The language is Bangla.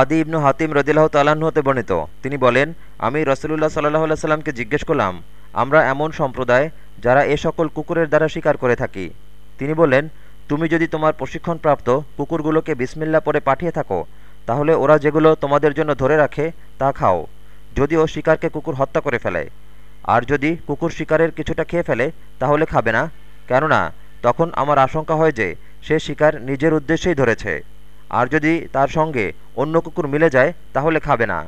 আদি ইবনু হাতিম রদিল্লাহ তাল্লাহ্ন হতে বর্ণিত। তিনি বলেন, আমি রসুলুল্লাহ সাল্লাহ সাল্লামকে জিজ্ঞেস করলাম, আমরা এমন সম্প্রদায় যারা এ সকল কুকুরের দ্বারা শিকার করে থাকি। তিনি বললেন তুমি যদি তোমার প্রশিক্ষণপ্রাপ্ত কুকুরগুলোকে বিসমিল্লা পরে পাঠিয়ে থাকো, তাহলে ওরা যেগুলো তোমাদের জন্য ধরে রাখে, তা খাও। যদিও শিকারকে কুকুর হত্যা করে ফেলে। আর যদি কুকুর শিকারের কিছুটা খেয়ে ফেলে, তাহলে খাবে না। কেননা, তখন আমার আশঙ্কা হয় যে সে শিকার নিজের উদ্দেশ্যেই ধরেছে। আর যদি তার সঙ্গে অন্য কুকুর মিলে যায় তাহলে খাবে না।